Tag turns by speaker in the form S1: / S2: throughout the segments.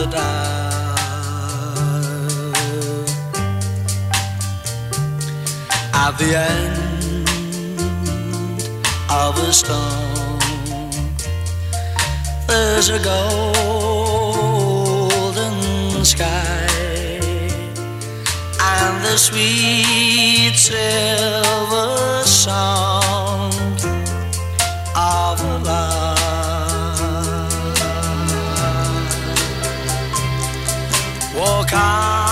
S1: The dark. At the end of a storm, there's a golden sky and the sweet silver song 长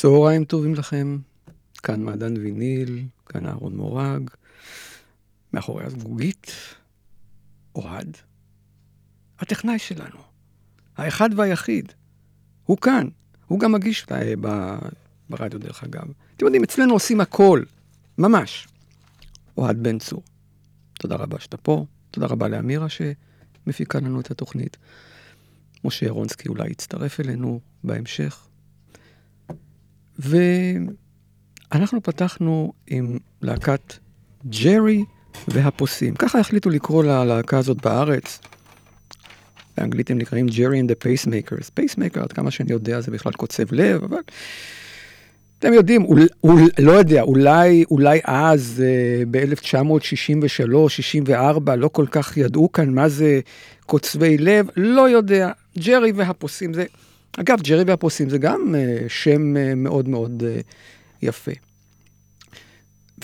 S2: צהריים טובים לכם, כאן מעדן ויניל, כאן אהרון מורג, מאחורי הזגוגית, אוהד, הטכנאי שלנו, האחד והיחיד, הוא כאן, הוא גם מגיש אה, ב- ברדיו דרך אגב. אתם יודעים, אצלנו עושים הכל, ממש. אוהד בן צור, תודה רבה שאתה פה, תודה רבה לאמירה שמפיקה לנו את התוכנית. משה ירונסקי אולי יצטרף אלינו בהמשך. ואנחנו פתחנו עם להקת ג'רי והפוסעים. ככה החליטו לקרוא ללהקה הזאת בארץ. באנגלית הם נקראים ג'רי and the Pacemakers. Pacemaker, עד כמה שאני יודע, זה בכלל קוצב לב, אבל אתם יודעים, אול, אול, לא יודע, אולי, אולי אז, אה, ב-1963, 64, לא כל כך ידעו כאן מה זה קוצבי לב, לא יודע. ג'רי והפוסים זה... אגב, ג'רי והפוסים זה גם אה, שם אה, מאוד מאוד אה, יפה.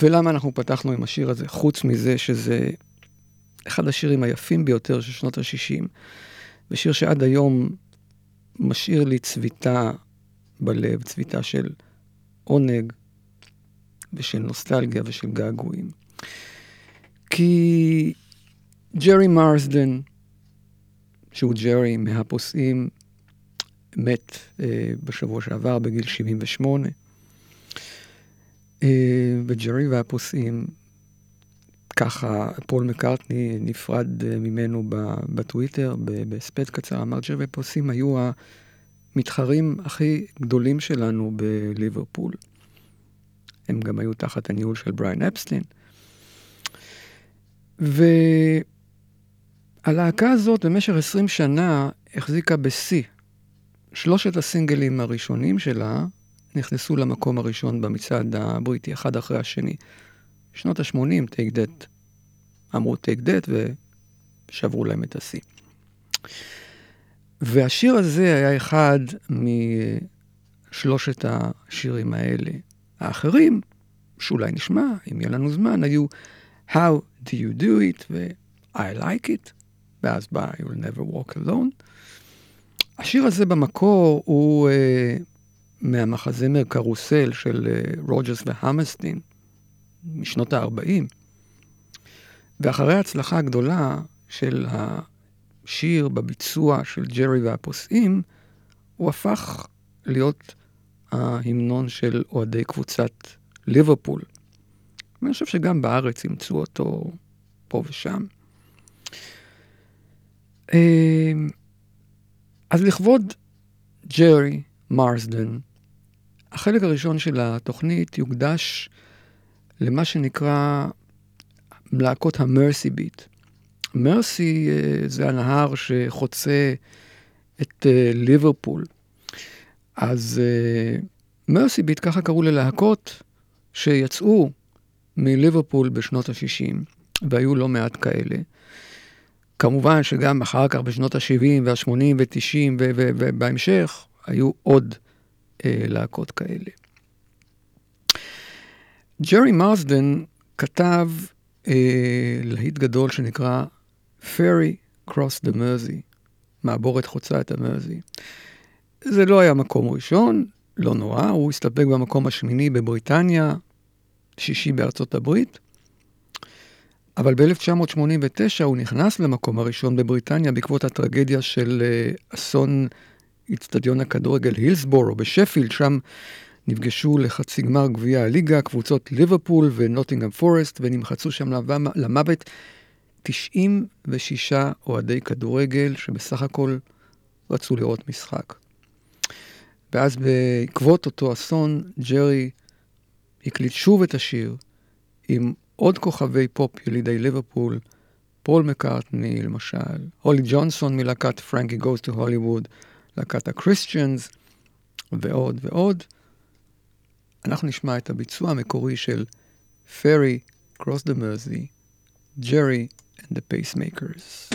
S2: ולמה אנחנו פתחנו עם השיר הזה? חוץ מזה שזה אחד השירים היפים ביותר של שנות ה-60, ושיר שעד היום משאיר לי צביטה בלב, צביטה של עונג ושל נוסטלגיה ושל געגועים. כי ג'רי מרסדן, שהוא ג'רי מהפוסעים, מת אה, בשבוע שעבר בגיל 78. אה, וג'רי והפוסעים, ככה פול מקארטני נפרד אה, ממנו בטוויטר, בהספד קצר, אמר ג'רי והפוסעים היו המתחרים הכי גדולים שלנו בליברפול. הם גם היו תחת הניהול של בריין אפסטין. והלהקה הזאת במשך 20 שנה החזיקה בשיא. שלושת הסינגלים הראשונים שלה נכנסו למקום הראשון במצעד הבריטי, אחד אחרי השני. בשנות ה-80, טייק דט, אמרו טייק דט ושברו להם את השיא. והשיר הזה היה אחד משלושת השירים האלה. האחרים, שאולי נשמע, אם יהיה לנו זמן, היו How do you do it ו-I like it, ואז בא You'll never walk alone. השיר הזה במקור הוא uh, מהמחזמר קרוסל של uh, רוג'רס והמסטין משנות ה-40. ואחרי ההצלחה הגדולה של השיר בביצוע של ג'רי והפוסעים, הוא הפך להיות ההמנון של אוהדי קבוצת ליברפול. ואני חושב שגם בארץ אימצו אותו פה ושם. אמ, אז לכבוד ג'רי מרסדן, החלק הראשון של התוכנית יוקדש למה שנקרא להקות המרסי ביט. מרסי זה הנהר שחוצה את אה, ליברפול. אז מרסי ביט, ככה קראו ללהקות שיצאו מליברפול בשנות ה-60, והיו לא מעט כאלה. כמובן שגם אחר כך בשנות ה-70 וה-80 ו-90 ובהמשך היו עוד אה, להקות כאלה. ג'רי מרסדן כתב אה, להיט גדול שנקרא Ferry Cross the Mersey, מעבורת חוצה את המרזי. זה לא היה מקום ראשון, לא נורא, הוא הסתפק במקום השמיני בבריטניה, שישי בארצות הברית, אבל ב-1989 הוא נכנס למקום הראשון בבריטניה בעקבות הטרגדיה של uh, אסון איצטדיון הכדורגל הילסבורו בשפילד, שם נפגשו לחצי גמר גביע הליגה, קבוצות ליברפול ונוטינגהם פורסט, ונמחצו שם למוות 96 אוהדי כדורגל, שבסך הכל רצו לראות משחק. ואז בעקבות אותו אסון, ג'רי הקליט שוב את השיר עם עוד כוכבי פופ ילידי ליברפול, פול מקארטני למשל, הולי ג'ונסון מלהקת פרנקי גוז טו הוליווד, להקת הקריסטיאנס ועוד ועוד. אנחנו נשמע את הביצוע המקורי של פרי, Cross the Mersey, Jerry and the Pacemakers.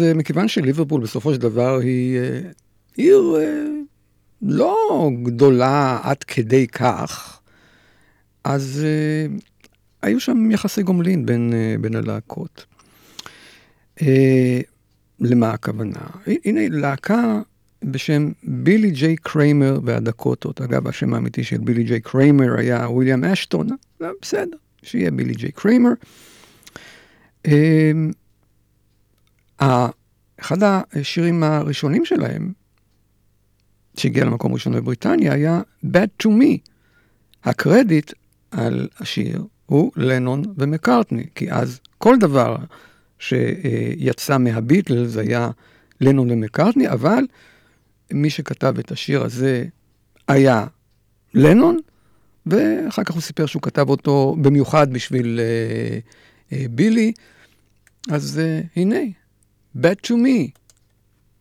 S2: אז אה, מכיוון שליברפול בסופו של דבר היא אה, עיר אה, לא גדולה עד כדי כך, אז היו שם יחסי גומלין בין, בין הלהקות. למה הכוונה? הנה להקה בשם בילי ג'יי קריימר והדקוטות. אגב, השם האמיתי של בילי ג'יי קריימר היה וויליאם אשטון, בסדר, שיהיה בילי ג'יי קריימר. אחד השירים הראשונים שלהם, שהגיע למקום ראשון בבריטניה, היה Bad to Me. הקרדיט על השיר הוא לנון ומקארטני, כי אז כל דבר שיצא מהביטלס היה לנון ומקארטני, אבל מי שכתב את השיר הזה היה לנון, ואחר כך הוא סיפר שהוא כתב אותו במיוחד בשביל אה, אה, בילי. אז אה, הנה, Bad to Me,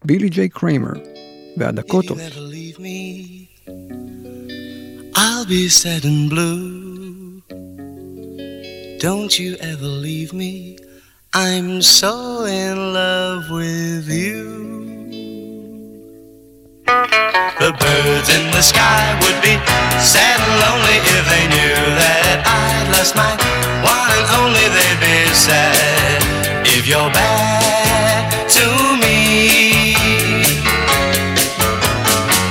S2: בילי ג'יי קריימר, והדקוטות.
S3: If you ever leave me, I'll be sad and blue. Don't you ever leave me. I'm so in love with you. The birds in the sky would be sad and lonely if they knew that I'd lost my one and only. They'd be sad if you're bad to me.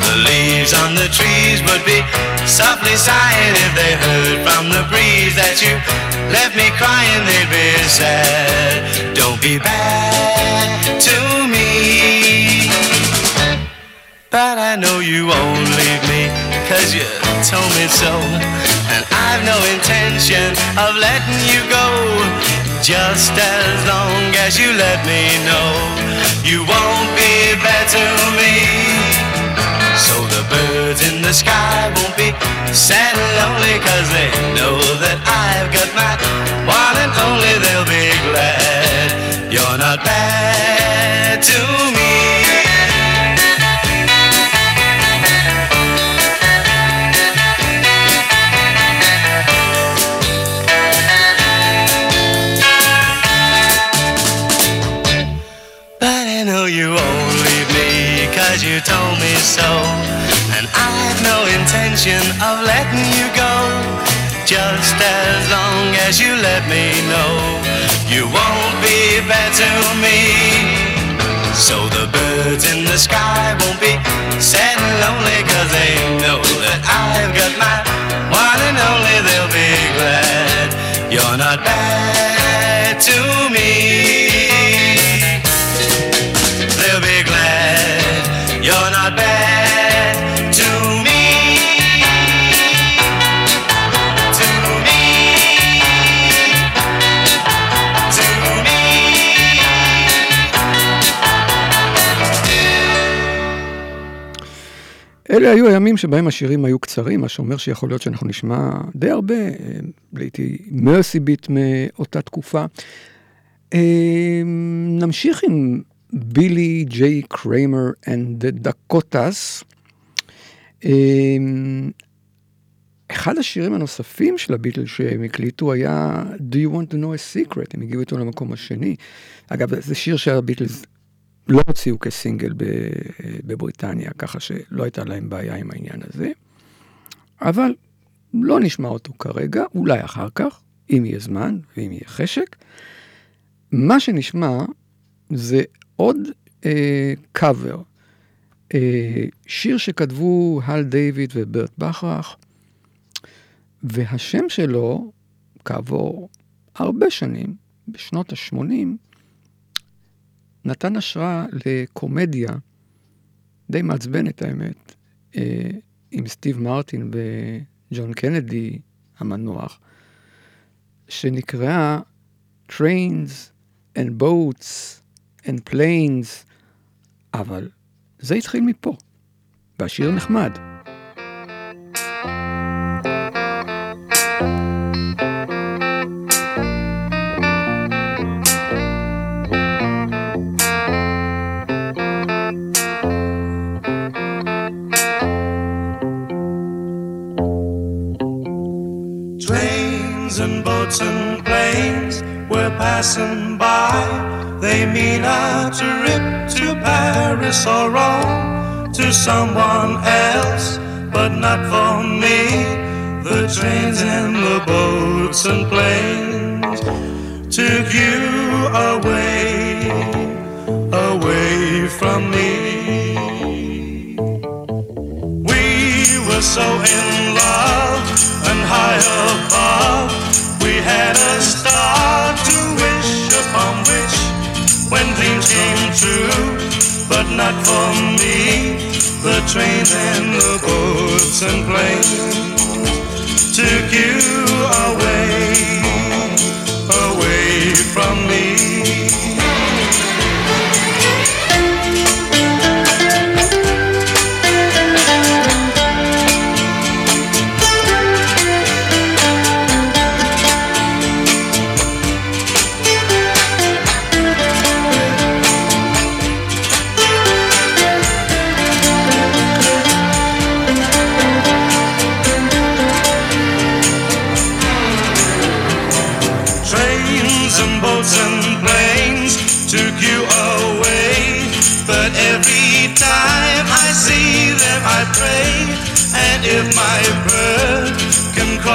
S3: The leaves on the trees would be softly sighing if they heard from the breeze that you left me crying. They'd be sad. Don't be bad to me. But I know you won't leave me, cause you told me so. And I've no intention of letting you go. Just as long as you let me know you won't be bad to me. So the birds in the sky won't be sad and lonely, cause they know that I've got my one and only. They'll be glad you're not bad to me. Intention of letting you go. Just as long as you let me know you won't be bad to me. So the birds in the sky won't be sad and lonely, cause they know that I've got my one and only. They'll be glad you're not bad to me.
S2: אלה היו הימים שבהם השירים היו קצרים, מה שאומר שיכול להיות שאנחנו נשמע די הרבה, אה, ללהיטי Mersey Beat מאותה תקופה. אה, נמשיך עם בילי ג'יי קריימר and the Dakotas. אחד השירים הנוספים של הביטלס שהם הקליטו היה Do you want to know a secret? הם הגיעו איתו למקום השני. אגב, זה שיר שהביטלס לא הוציאו כסינגל בבריטניה, ככה שלא הייתה להם בעיה עם העניין הזה. אבל לא נשמע אותו כרגע, אולי אחר כך, אם יהיה זמן ואם יהיה חשק. מה שנשמע זה עוד אה, קאבר, אה, שיר שכתבו הל דיוויד וברט בכרך, והשם שלו, כעבור הרבה שנים, בשנות ה-80, נתן השראה לקומדיה די מעצבנת האמת, אה, עם סטיב מרטין וג'ון קנדי המנוח, שנקראה Trains and Boats and Planes אבל זה התחיל מפה, והשיר נחמד.
S4: Passing by. They mean a trip to Paris or Rome to someone else, but not for me. The trains and the boats and planes took you away, away from me. We were so in love and high above. We had a star to upon which, when dreams came true, but not for me. The trains and the boats and planes took you away, away from me.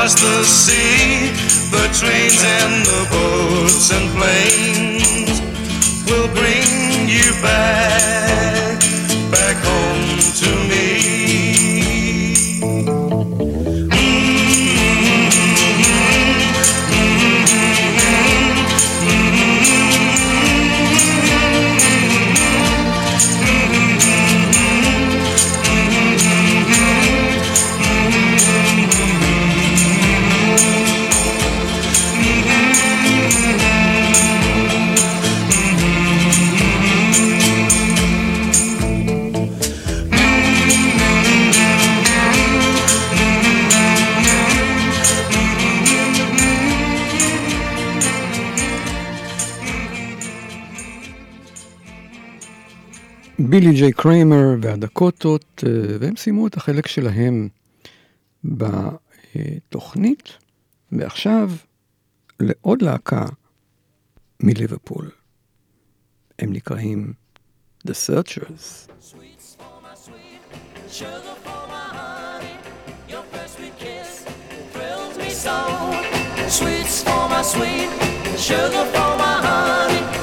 S4: Can cross the sea, the trains and the boats and planes will bring you back, back home to me.
S2: בילי ג'יי קריימר והדקוטות, אה, והם סיימו את החלק שלהם בתוכנית, ועכשיו לעוד להקה מליברפול. הם נקראים The Searchers.
S5: Sweets sweet, sugar for my honey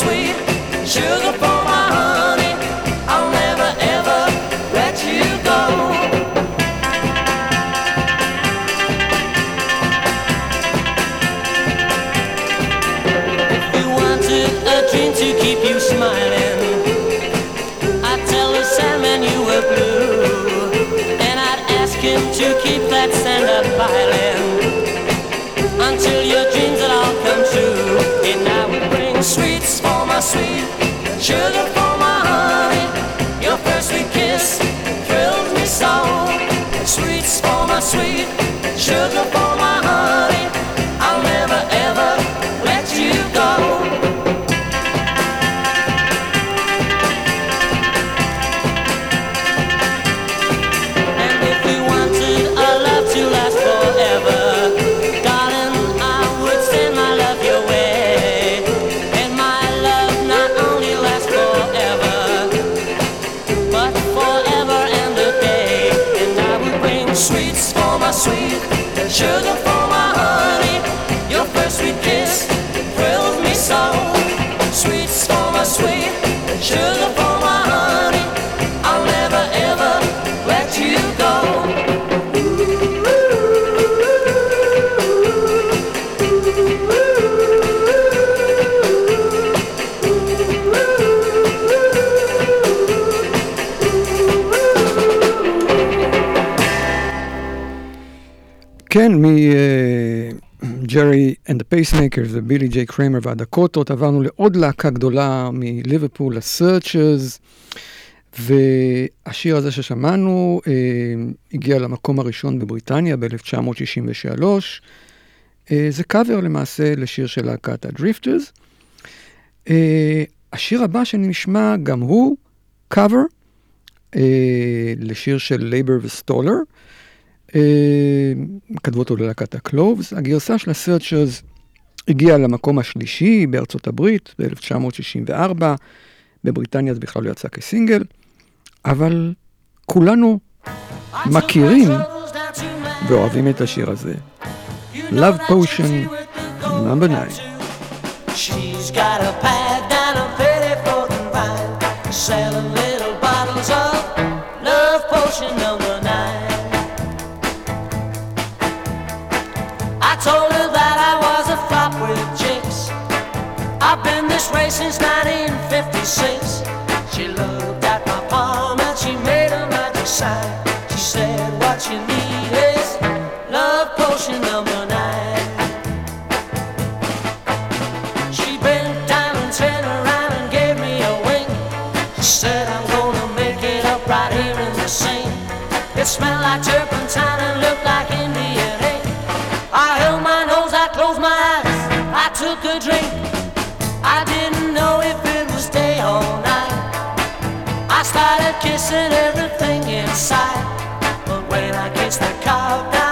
S5: sweet, sugar for my honey. I'll never ever let you go. If you wanted a dream to keep you smiling, I'd tell the Sandman you were blue, and I'd ask him to keep that sand up piling until your dreams would all come true. And I would bring sweets sweet, sugar מג'רי and
S2: the Pacemakers ובילי ג'יי קריימר והדקוטות, עברנו לעוד להקה גדולה מליברפול, הסרצ'רס, והשיר הזה ששמענו אה, הגיע למקום הראשון בבריטניה ב-1963. אה, זה קאבר למעשה לשיר של להקת הדריפטרס. אה, השיר הבא שנשמע גם הוא קאבר אה, לשיר של לייבר וסטולר. אה, כתבו אותו ללהקת הקלובס. הגרסה של הסרצ'רס הגיעה למקום השלישי בארצות הברית ב-1964, בבריטניה זה בכלל לא יצא כסינגל, אבל כולנו מכירים ואוהבים את השיר הזה. Love Potion, number 9.
S5: She's got a pad down a petticoat and vine, selling this way since 1956. She looked at my palm and she made a magic sign. She said, What you need is love potion number chasing everything in sight. But when I kiss the cow,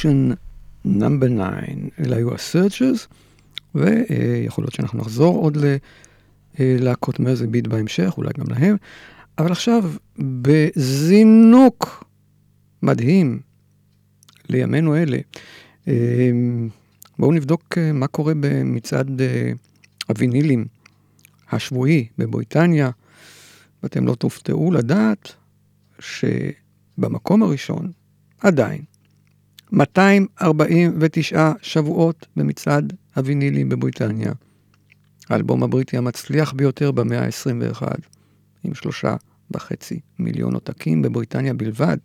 S5: Love Potion number
S2: 9, אלה היו הסרצ'רס, ויכול להיות שאנחנו נחזור עוד ללהקות מזג ביט בהמשך, אולי גם להם, אבל עכשיו בזינוק מדהים לימינו אלה. אה, בואו נבדוק אה, מה קורה במצעד אה, הווינילים השבועי בבריטניה, ואתם לא תופתעו לדעת שבמקום הראשון עדיין 249 שבועות במצעד הווינילים בבריטניה. האלבום הבריטי המצליח ביותר במאה ה-21, עם שלושה וחצי מיליון עותקים בבריטניה בלבד,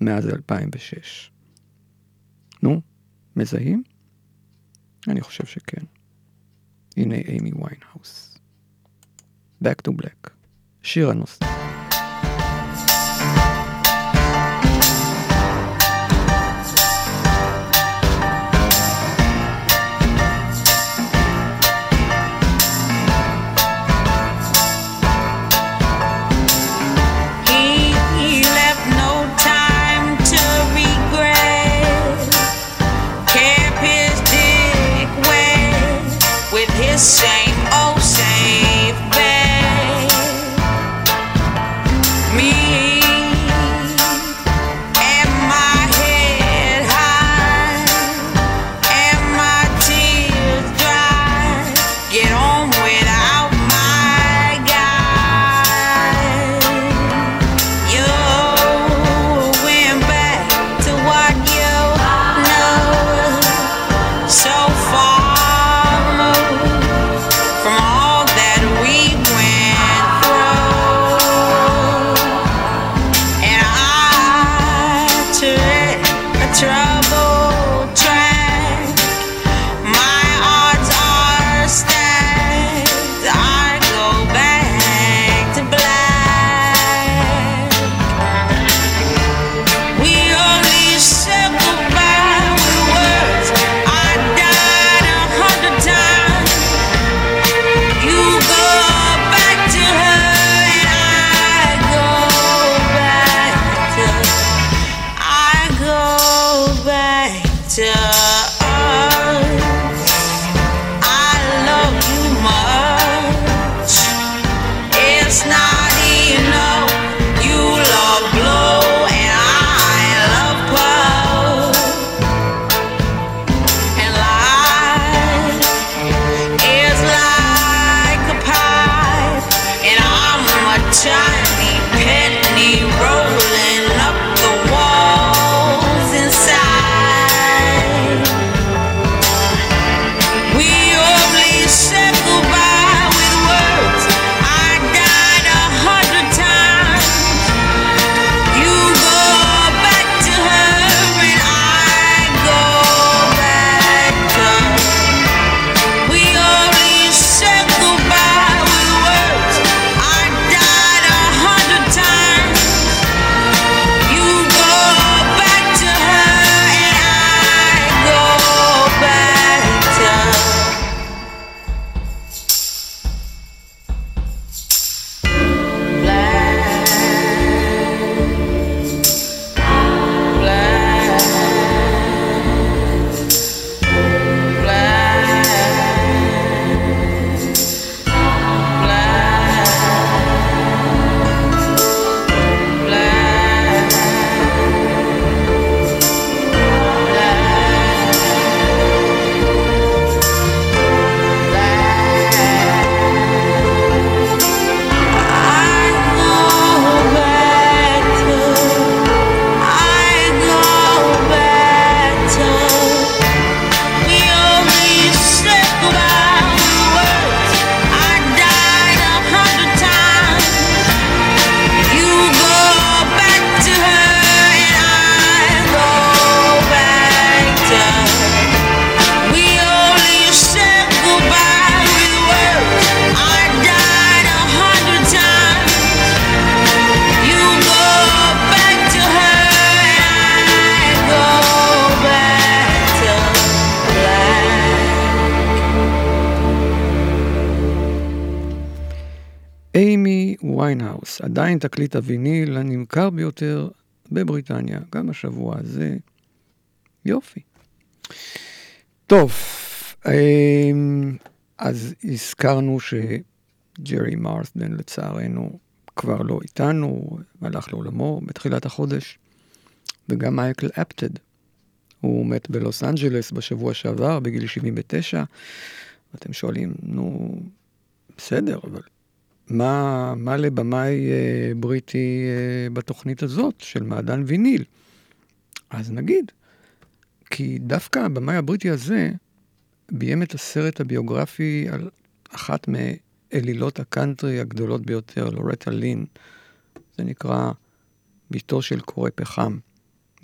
S2: מאז 2006. נו, מזהים? אני חושב שכן. הנה אימי ויינהאוס. Back to Black. שיר הנושא. עדיין תקליט הוויניל הנמכר ביותר בבריטניה, גם השבוע הזה. יופי. טוב, אמ, אז הזכרנו שג'רי מרסדן לצערנו כבר לא איתנו, הלך לעולמו בתחילת החודש, וגם מייקל אפטד. הוא מת בלוס אנג'לס בשבוע שעבר, בגיל 79. ואתם שואלים, נו, בסדר, אבל מה, מה לבמאי אה, בריטי אה, בתוכנית הזאת של מעדן ויניל? אז נגיד, כי דווקא הבמאי הבריטי הזה ביים את הסרט הביוגרפי על אחת מאלילות הקאנטרי הגדולות ביותר, לורטה לין. זה נקרא ביתו של קורא פחם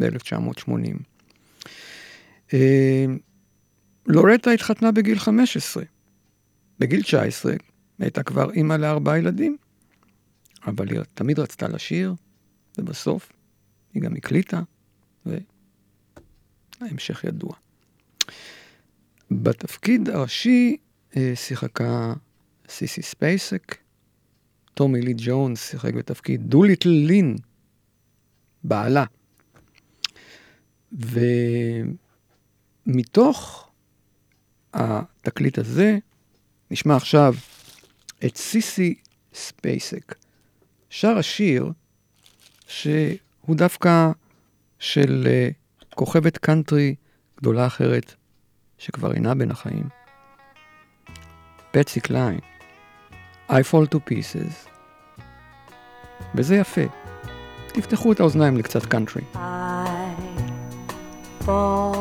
S2: ב-1980. אה, לורטה התחתנה בגיל 15. בגיל 19 הייתה כבר אימא לארבעה ילדים, אבל היא תמיד רצתה לשיר, ובסוף היא גם הקליטה, וההמשך ידוע. בתפקיד הראשי אה, שיחקה סיסי ספייסק, טומי לי ג'ונס שיחק בתפקיד דוליטל לין, בעלה. ומתוך התקליט הזה, נשמע עכשיו את סיסי ספייסק. שרה שיר שהוא דווקא של אה, כוכבת קאנטרי גדולה אחרת שכבר אינה בין החיים. פטסי קליין, I fall to pieces. וזה יפה. תפתחו את האוזניים לקצת קאנטרי.
S6: I fall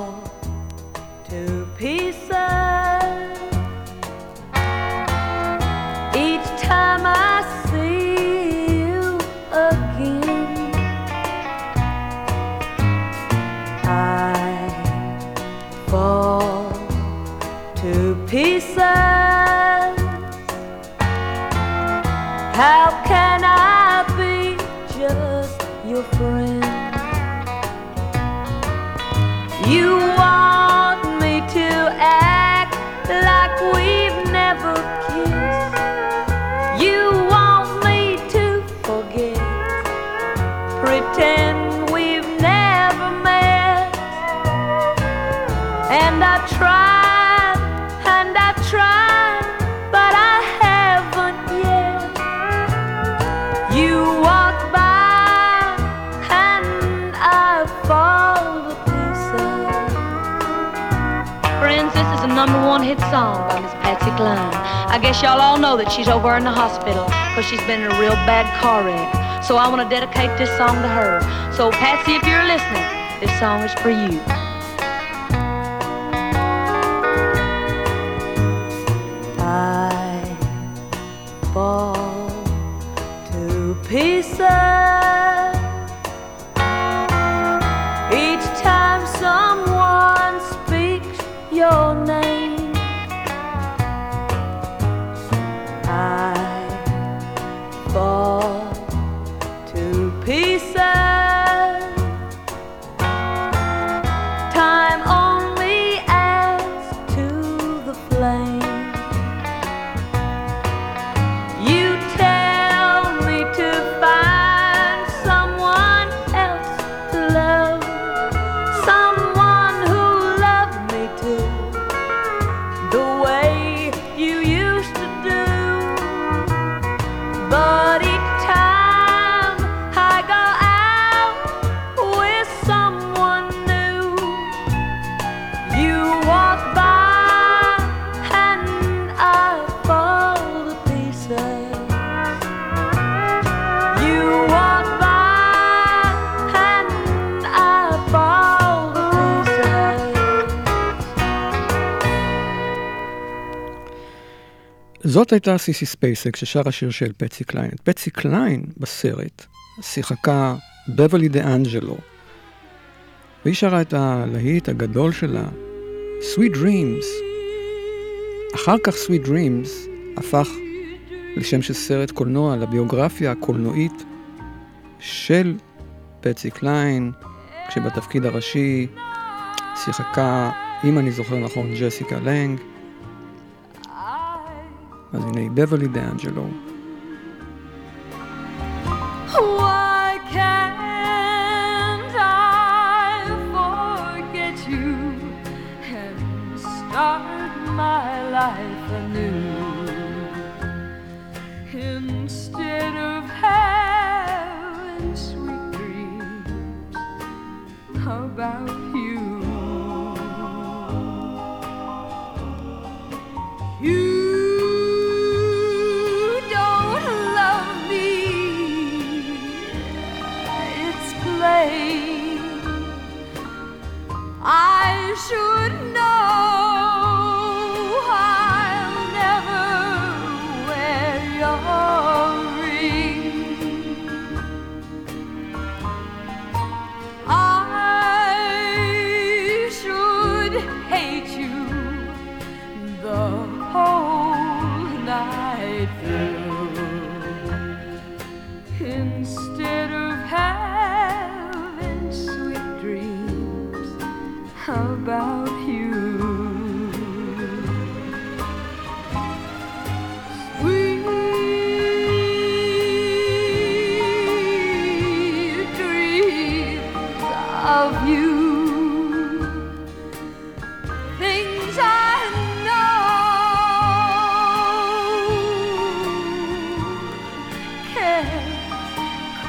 S6: How can I be just your friend? You
S7: is a number one hit song by Miss Patsy Cline. I guess y'all all know that she's over in the hospital because she's been in a real bad car wreck. So I want to dedicate this song to her. So Patsy, if you're listening, this song is for you.
S6: I fall to pieces
S8: זאת הייתה סיסי ספייסק ששרה שיר של פצי קליין. את פצי קליין בסרט שיחקה בברלי דה אנג'לו, והיא שרה את הלהיט הגדול שלה, Sweet Dreams. אחר כך Sweet Dreams הפך לשם של סרט קולנוע, לביוגרפיה הקולנועית של פצי קליין, כשבתפקיד הראשי שיחקה, אם אני זוכר נכון, ג'סיקה לנג. אז הנה בברלי דה אנג'לו.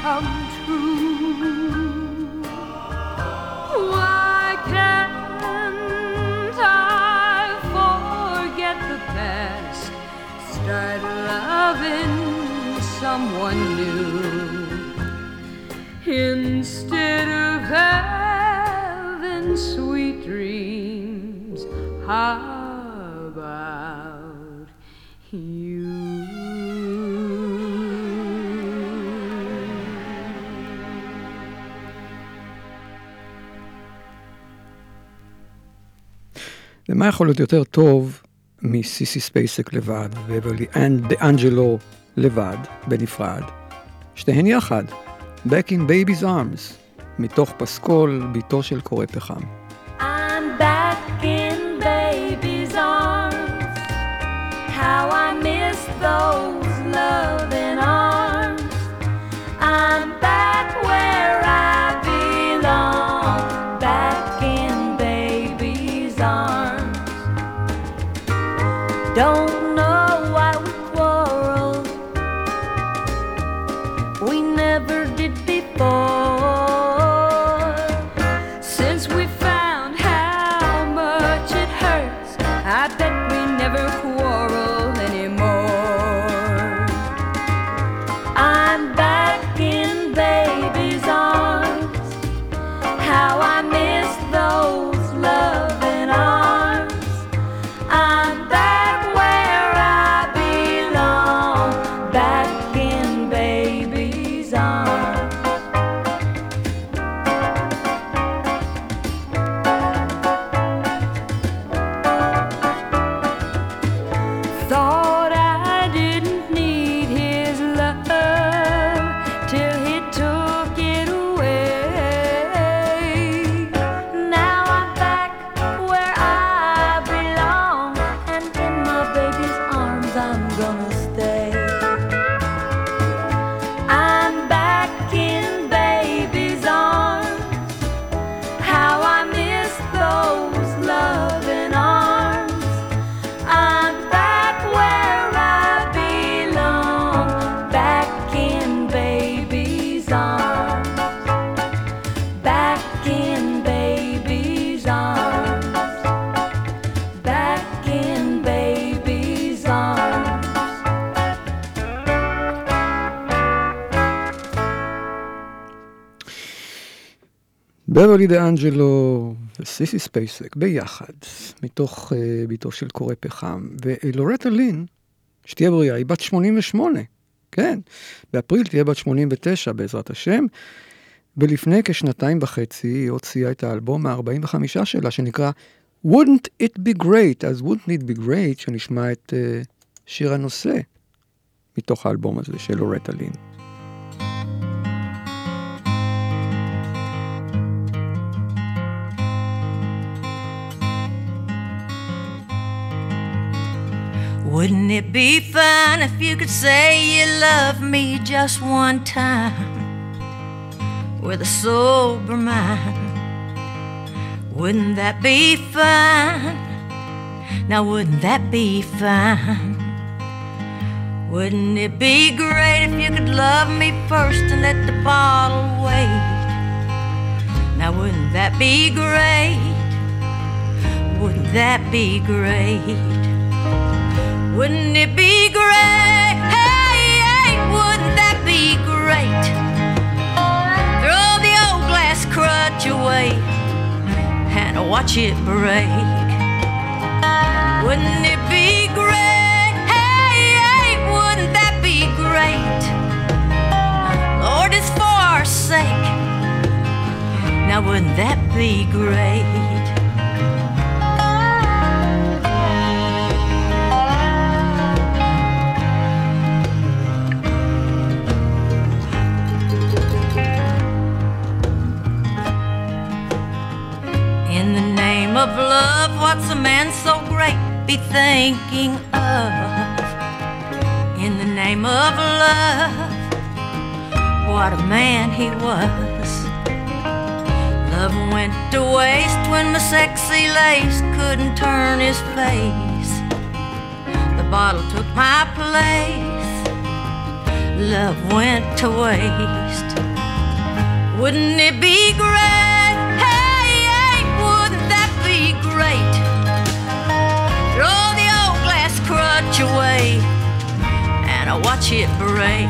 S6: Come true. Why can't I forget the past? Start loving someone new instead of having sweet dreams about
S8: ומה יכול להיות יותר טוב מסיסי ספייסק לבד, ובברלי דה אנג'לו לבד, בנפרד, שתיהן יחד, Back in Baby's Arms, מתוך פסקול, ביתו של קורא פחם.
S2: בברלי דה אנג'לו וסיסי ספייסק ביחד, מתוך אה, בתו של כורה פחם. ולורטה לין, שתהיה בריאה, היא בת 88, כן. באפריל תהיה בת 89 בעזרת השם. ולפני כשנתיים וחצי היא הוציאה את האלבום ה-45 שלה, שנקרא Wouldn't It Be Great, אז Wouldn't It Be Great, שנשמע את אה, שיר הנושא מתוך האלבום הזה של לורטה לין.
S9: Wouldn't it be fun if you could say you love me just one time with a sober mind? Wouldn't that be fun? Now, wouldn't that be fun? Wouldn't it be great if you could love me first and let the bottle wait? Now, wouldn't that be great? Wouldn't that be great? Wouldn't it be great? Hey, wouldn't that be great? Throw the old glass crutch away and watch it break. Wouldn't it be great? Hey, hey, wouldn't that be great? Lord, it's for our sake. Now, wouldn't that be great? Of love, what's a man so great be thinking of? In the name of love, what a man he was. Love went to waste when my sexy lace couldn't turn his face. The bottle took my place. Love went to waste. Wouldn't it be great? Crutch away and I watch it break.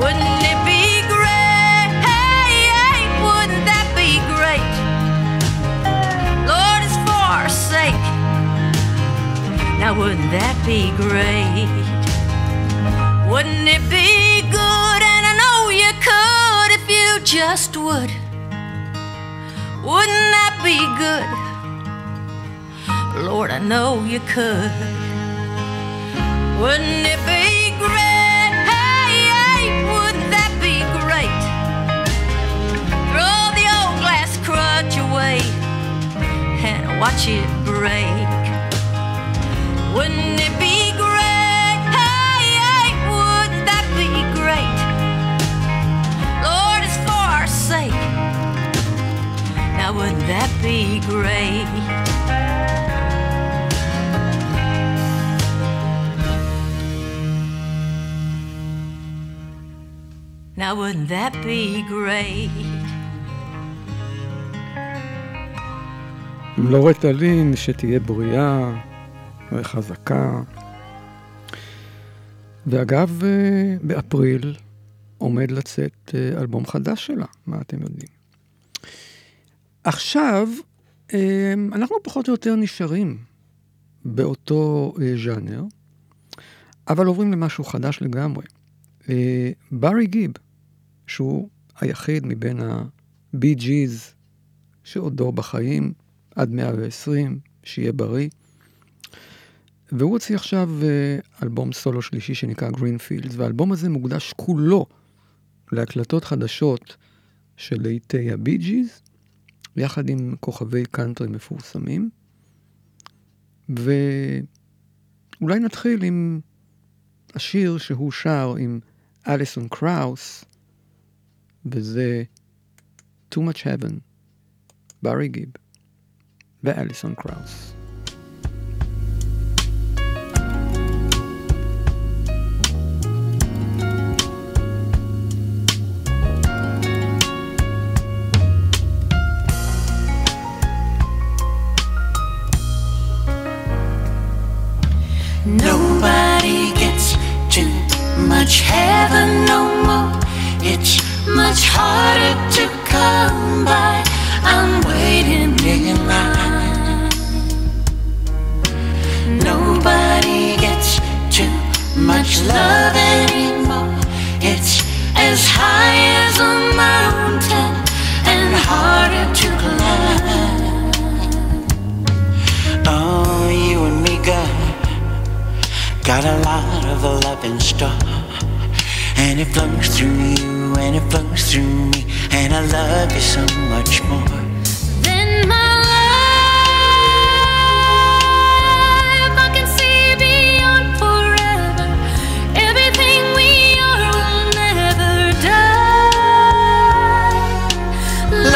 S9: Wouldn't it be great? Wouldn't that be great? Lord, it's for our sake. Now, wouldn't that be great? Wouldn't it be good? And I know you could if you just would. Wouldn't that be good? Lord, I know you could. Wouldn't it be great? Hey, wouldn't that be great? Throw the old glass crutch away and watch it break. Wouldn't it be great? Hey, hey, wouldn't that be great? Lord, it's for our sake. Now, wouldn't that be great? Now, wouldn't that be great?
S2: לורטה לין, שתהיה בריאה וחזקה. ואגב, אה, באפריל עומד לצאת אה, אלבום חדש שלה, מה אתם יודעים. עכשיו, אה, אנחנו פחות או יותר נשארים באותו ז'אנר, אבל עוברים למשהו חדש לגמרי. ברי גיב, שהוא היחיד מבין הבי ג'יז שעודו בחיים, עד 120, שיהיה בריא. והוא הוציא עכשיו אה, אלבום סולו שלישי שנקרא גרינפילדס, והאלבום הזה מוקדש כולו להקלטות חדשות של להיטי הבי ג'יז, יחד עם כוכבי קאנטרי מפורסמים. ואולי נתחיל עם השיר שהוא שר עם אליסון קראוס, וזה Too Much Heaven, ברי גיב ואליסון קראוס.
S10: Nobody gets too much heaven no more. It's much harder to come by. I'm waiting in line. Nobody gets too much love anymore. It's as high as a mountain and harder to climb.
S11: Oh, you and me, girl, got a lot of love in store. And it flows through you, and it flows through me, and I love you so much more.
S12: Than my life I can see beyond forever. Everything we are will never die.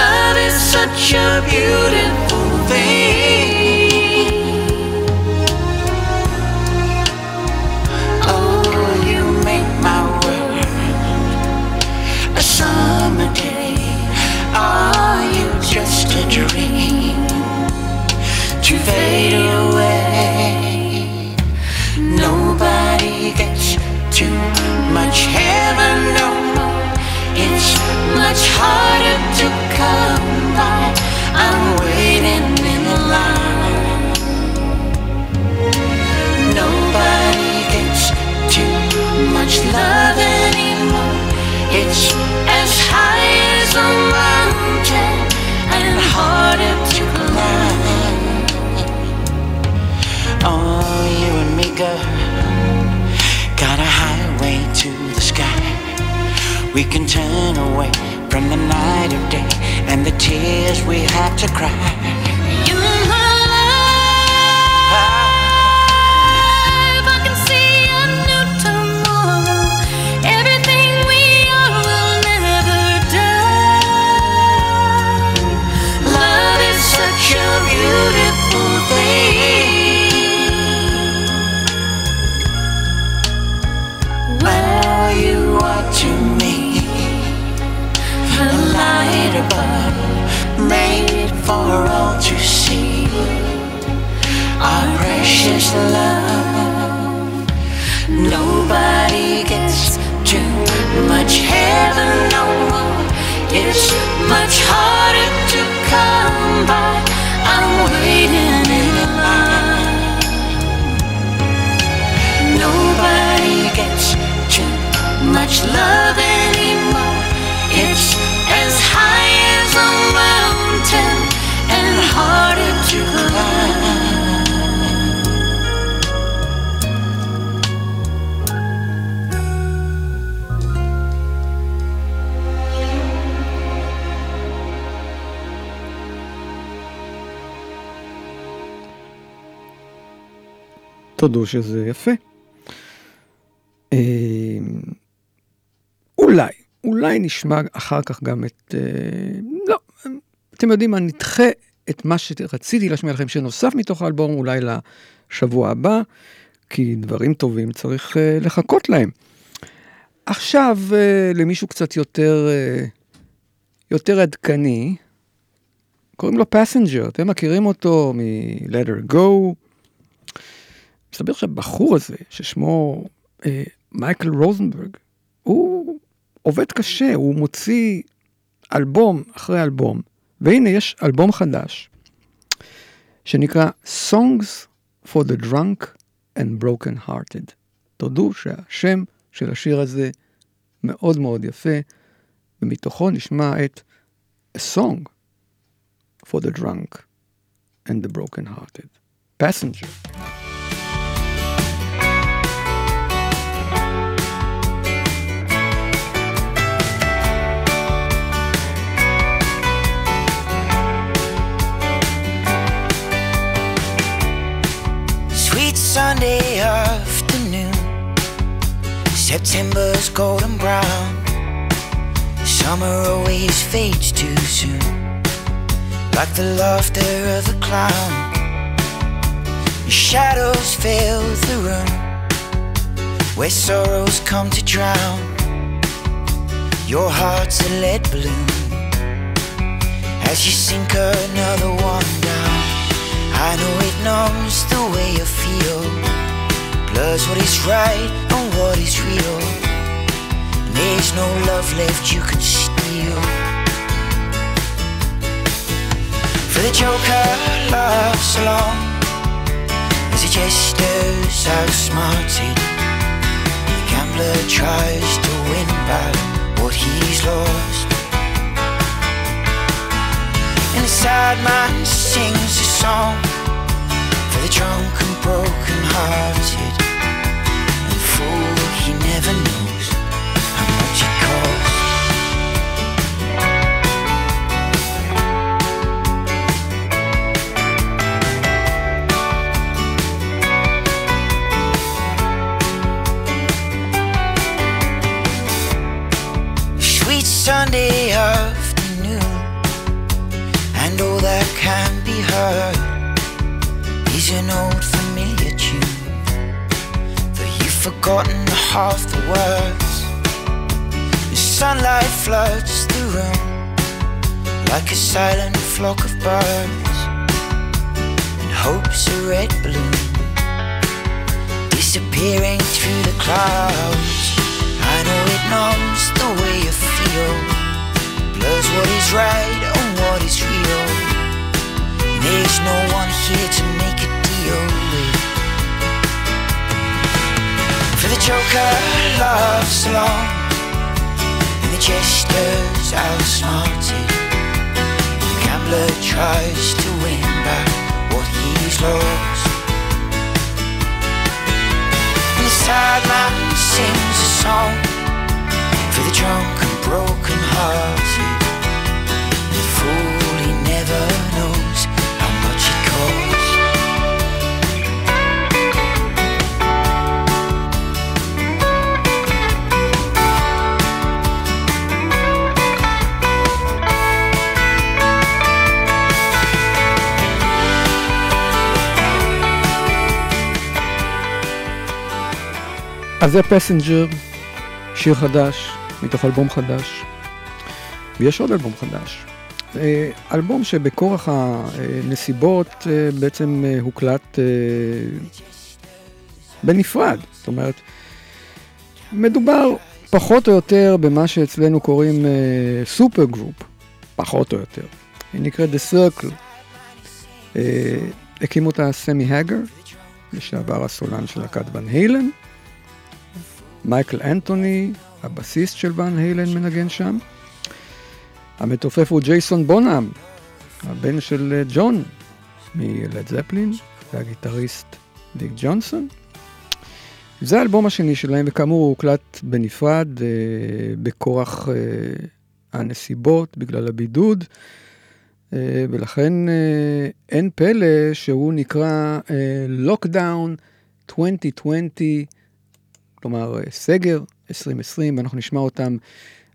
S11: Love is such a beautiful thing.
S2: תודו שזה יפה. אה, אולי, אולי נשמע אחר כך גם את... אה, לא, אתם יודעים מה, נדחה את מה שרציתי להשמיע לכם שנוסף מתוך האלבום אולי לשבוע הבא, כי דברים טובים צריך אה, לחכות להם. עכשיו אה, למישהו קצת יותר, אה, יותר עדכני, קוראים לו פסנג'ר, אתם מכירים אותו מ-Let her go. מסתבר שהבחור הזה, ששמו אה, מייקל רוזנברג, הוא עובד קשה, הוא מוציא אלבום אחרי אלבום, והנה יש אלבום חדש, שנקרא Songs for the Drunk and Broken Hearted. תודו שהשם של השיר הזה מאוד מאוד יפה, ומתוכו נשמע את A Song for the Drunk and the Broken Hearted. Passenger.
S11: Sunday afternoon, September's golden brown. Summer always fades too soon, like the laughter of a clown. Shadows fill the room where sorrows come to drown. Your heart's a lead balloon as you sink another one down. I know it numbs the way you feel. Blurs what is right and what is real. And there's no love left you can steal. For the Joker laughs along as the jesters outsmarted. The gambler tries to win back what he's lost. And the sad man sings a song drunk and broken hearted. And fool, he never knows how much it costs. Sweet Sunday is an old familiar tune. Though you've forgotten half the words, the sunlight floods the room like a silent flock of birds, and hope's a red balloon disappearing through the clouds. I know it numbs the way you feel, blurs what is right and what is real. There's no one here to make with. For the joker laughs along, and the jester's outsmarted. The gambler tries to win back what he's lost. And the sad man sings a song for the drunk and broken hearted.
S2: אז זה פסנג'ר, שיר חדש, מתוך אלבום חדש, ויש עוד אלבום חדש. אה, אלבום שבכורח הנסיבות אה, בעצם אה, הוקלט בנפרד. זאת אומרת, מדובר פחות או יותר במה שאצלנו קוראים super group, פחות או יותר. היא נקראת The Circle. הקים אותה סמי הגר, לשעבר הסולן של להקת ון הילן. מייקל אנטוני, הבסיסט של ון הילן מנגן שם. המתופף הוא ג'ייסון בונאם, הבן של אה, ג'ון מלד זפלין, והגיטריסט דיק ג'ונסון. זה האלבום השני שלהם, וכאמור הוא הוקלט בנפרד, אה, בכורח אה, הנסיבות, בגלל הבידוד, אה, ולכן אה, אין פלא שהוא נקרא אה, 2020, כלומר אה, סגר 2020, ואנחנו נשמע אותם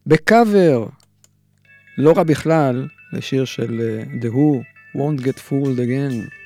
S2: בקאבר, לא רע בכלל, לשיר של אה, The Who, Won't Get Fooled Again.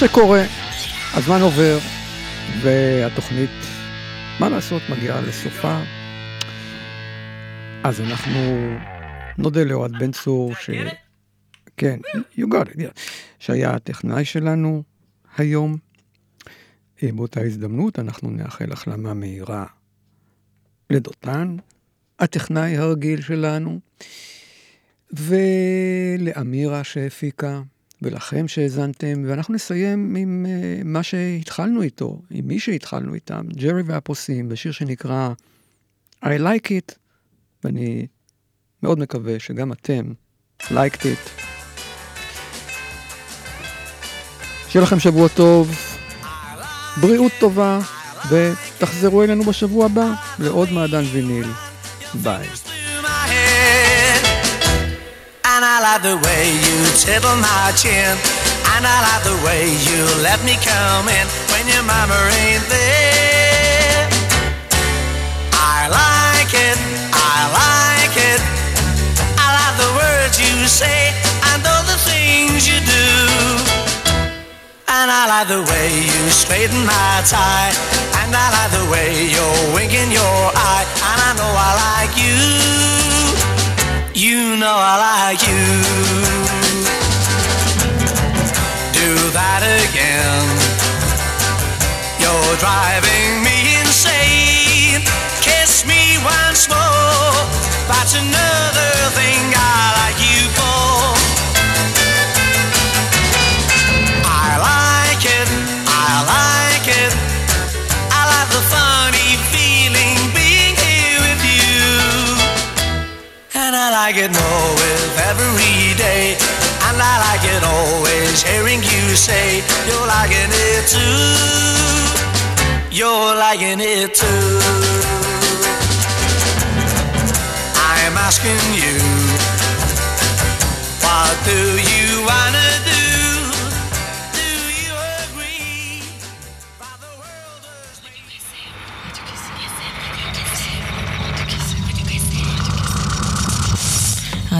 S2: שקורה. הזמן עובר, והתוכנית, מה לעשות, מגיעה לסופה. אז אנחנו נודה לאוהד בן צור, ש... כן, you got it, yeah. שהיה הטכנאי שלנו היום. אה, באותה הזדמנות אנחנו נאחל החלמה מהירה לדותן, הטכנאי הרגיל שלנו, ולאמירה שהפיקה, ולכם שהאזנתם, ואנחנו נסיים עם uh, מה שהתחלנו איתו, עם מי שהתחלנו איתם, ג'רי והפוסים, בשיר שנקרא I like it, ואני מאוד מקווה שגם אתם liked it. שיהיה לכם שבוע טוב, בריאות טובה, ותחזרו אלינו בשבוע הבא לעוד מעדן ויניל. ביי.
S13: And I like the way you tittle my chin. And I like the way you let me come in when your mama ain't there. I like it, I like it. I like the words you say and all the things you do. And I like the way you straighten my tie. And I like the way you're winking your eye. And I know I like you. You know I like you. Do that again. You're driving me insane. Kiss me once more. That's another thing I like you I it more with every day. And I like it always hearing you say you're liking it too. You're liking it too. I'm asking you, what do you wanna